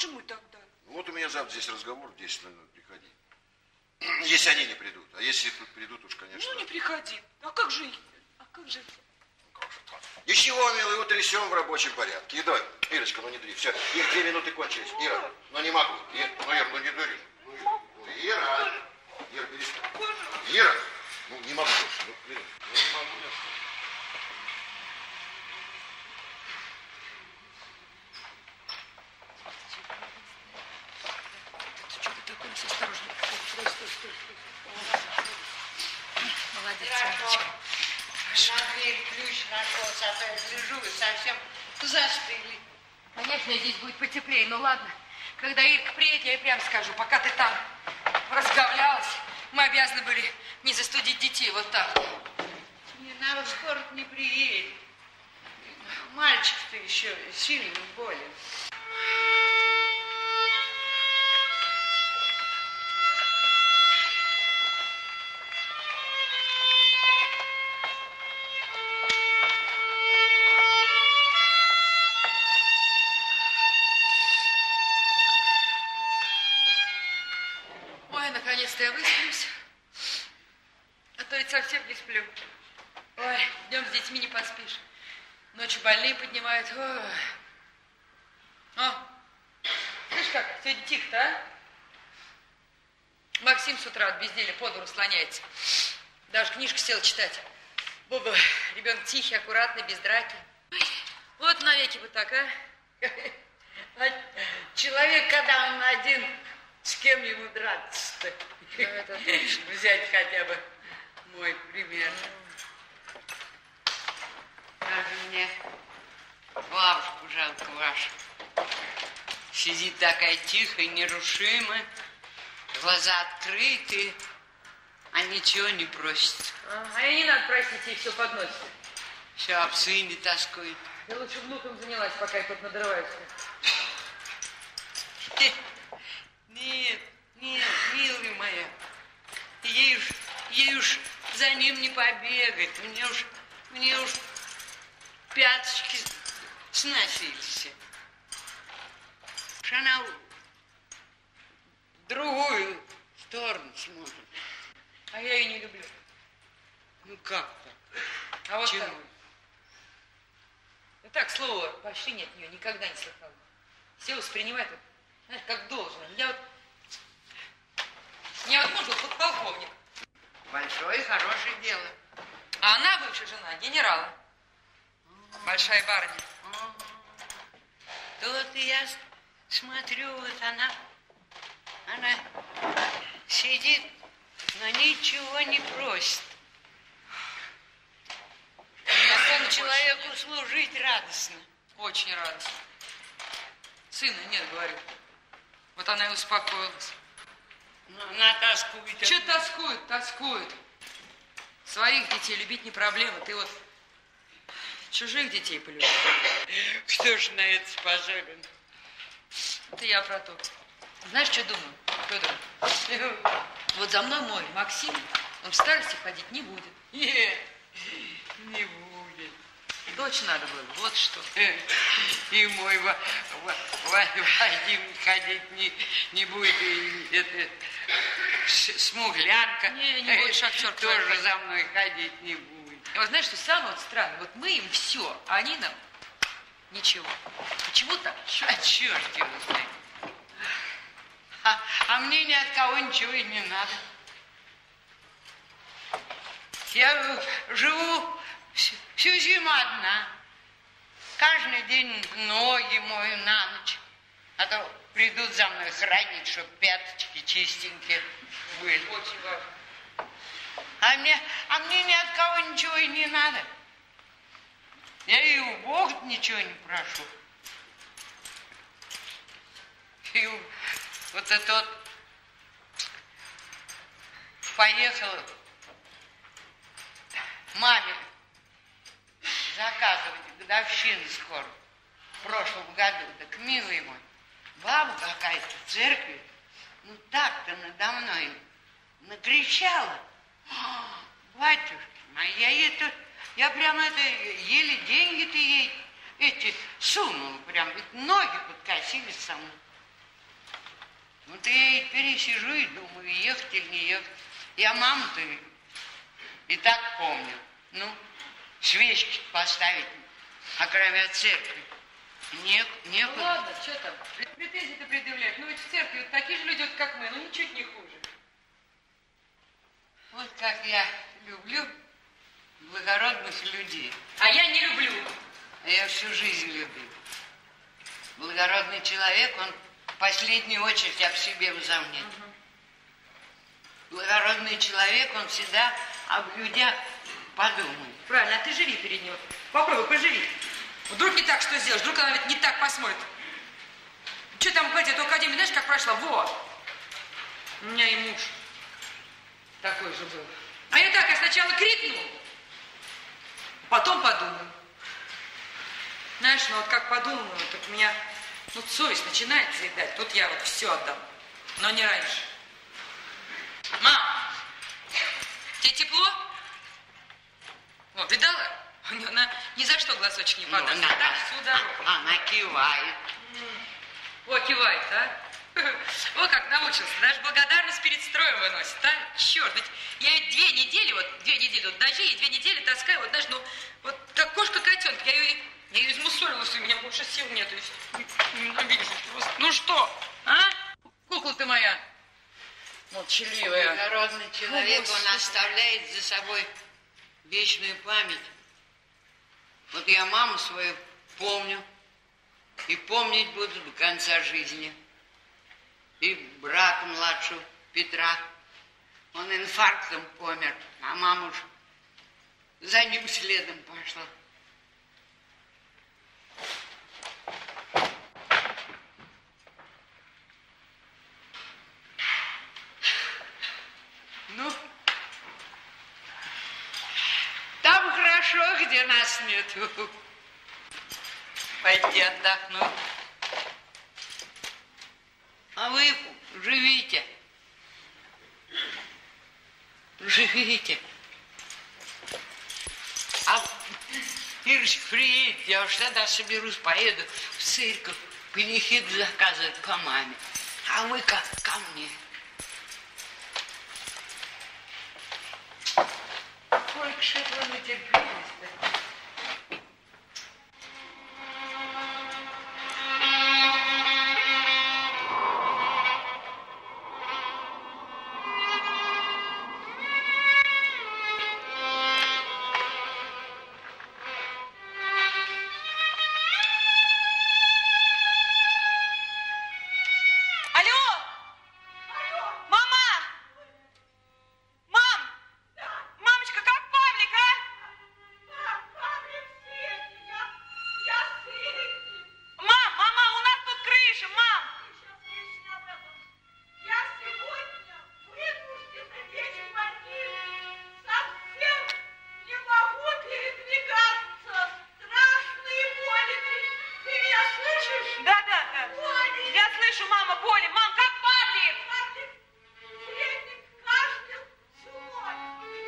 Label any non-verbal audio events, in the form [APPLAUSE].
же мы тогда? Вот у меня завтра здесь разговор в 10.00, приходи. [CLEARS THROAT] Если они не придут. А если тут придут, уж, конечно... Ну, не приходи. А как же... А как же... Ничего, милый, утрясем в рабочем порядке. И давай, Ирочка, ну не дури. Все, их две минуты кончились. Ира, ну не могу. Ир, ну, Ир, ну не дури. Ну, Ира, Ира, перестань. Ира, ну не могу больше. Ну, Ира, ну не могу больше. Что ты такой осторожный? Стой, стой, стой, стой. Ирочка. На дверь ключ нашелся, а то я гляжу и совсем застыли. Конечно, здесь будет потеплее, но ладно. Когда Ирка приедет, я ей прям скажу, пока ты там разговлялась, мы обязаны были не застудить детей вот так. Не, надо скоро не приедет. Мальчик-то еще сильно болен. Наконец-то я высплюсь. А то ведь совсем не сплю. Ой, днем с детьми не поспишь. Ночью больные поднимают. Ой. О, слышь как, сегодня тихо-то, а? Максим с утра от безделия по двору слоняется. Даже книжку сел читать. Боба, ребенок тихий, аккуратный, без драки. Вот навеки бы так? А [LAUGHS] человек, когда он один, с кем ему драться-то? Это точно. [LAUGHS] Взять хотя бы мой пример. Даже мне бабушку жалко вашу. Сидит такая тихая, нерушимая, глаза открыты, а ничего не просит. А, а ей не надо просить, ей все подносит. Все об сыне тоскует. Я лучше внуком занялась, пока я тут надрываюсь. Нет, нет, милая моя, ей уж, ей уж за ним не побегать. Мне уж, мне уж пяточки сносились. Она в другую сторону смотрит. А я ее не люблю. Ну как так? А вот Чего? так. Ну так, слова почти нет нее, никогда не слыхала. Все воспринимают, это, знаешь, как должно. Я вот... Меня вот муж был подполковник, Большое хорошее дело. а она бывшая жена генерала. Большая барыня. Тут я смотрю, вот она, она сидит, но ничего не просит. Такому человеку служить радостно. Очень радостно. Сына нет, говорю. Вот она и успокоилась. Но она тоскует. Че тоскует, тоскует. Своих детей любить не проблема. Ты вот чужих детей полюби. Кто ж на это способен? Это я про то. Знаешь, что думаю, Федор? Вот за мной мой Максим, он в старости ходить не будет. Нет, не будет. Дочь надо было, вот что. И мой Ва- Ва- Ва- Вадим ходить не, не будет. И это, с- смуглянка Не, не будет шахтер тоже твоей за мной ходить не будет. И вот знаешь, что самое вот странное? Вот мы им все, а они нам ничего. Почему так? А черт его знает. А, а мне ни от кого ничего и не надо. Я живу всю, зиму одна. Каждый день ноги мою на ночь. А то придут за мной охранник, чтобы пяточки чистенькие были. Очень важно. А мне, а мне ни от кого ничего и не надо. Я и у Бога ничего не прошу. И вот это вот поехала маме заказывать годовщину скоро. В прошлом году. Так, милый мой, баба какая-то в церкви, ну так-то надо мной накричала. «А, Батюшки мои, я это, я прямо это, еле деньги-то ей эти сунула прям, ведь ноги подкосились со мной. Вот я и пересижу и думаю, ехать или не ехать. Я маму-то и так помню. Ну, свечки поставить, а кроме церкви. Не, не Ну ладно, что там? Претензии-то предъявлять. Ну ведь в церкви вот такие же люди, вот как мы, ну ничуть не хуже. Вот как я люблю благородных людей. А я не люблю. А я всю жизнь любил. Благородный человек, он в последнюю очередь об себе возомнит. Благородный человек, он всегда об людях подумает. Правильно, а ты живи перед ним. Попробуй, поживи. Вдруг не так что сделаешь, вдруг она ведь не так посмотрит. Что там, Петя, эту академию, знаешь, как прошла? Вот. У меня и муж такой же был. А я так, я сначала крикну, потом подумаю. Знаешь, ну вот как подумаю, так у меня ну, совесть начинает заедать. Тут я вот все отдам, но не раньше. Мам, тебе тепло? Вот, видала? У нее она ни за что глазочек не Ну, подаст. она- так всю дорогу. [LAUGHS] Она кивает. О, кивает, а? [LAUGHS] О, как научился. Даже благодарность перед строем выносит, а? Черт, ведь я две недели, вот две недели вот дожди, и две недели таскаю, вот знаешь, ну, вот как кошка котенок. Я ее, я ее измусолилась, у меня больше сил нет. то есть, Ненавижу просто. Ну что, а? Кукла ты моя. Молчаливая. Благородный человек, Господи. он оставляет за собой вечную память. Вот я маму свою помню и помнить буду до конца жизни. И брата младшего Петра, он инфарктом помер, а мама уж за ним следом пошла. Ну, там хорошо, где нас нету. Пойти отдохнуть. А вы живите. Живите. А Ирочка приедет, я уж тогда соберусь, поеду в церковь, панихиду заказывать по маме. А вы как ко мне. Сколько же этого натерпелись-то? Алло!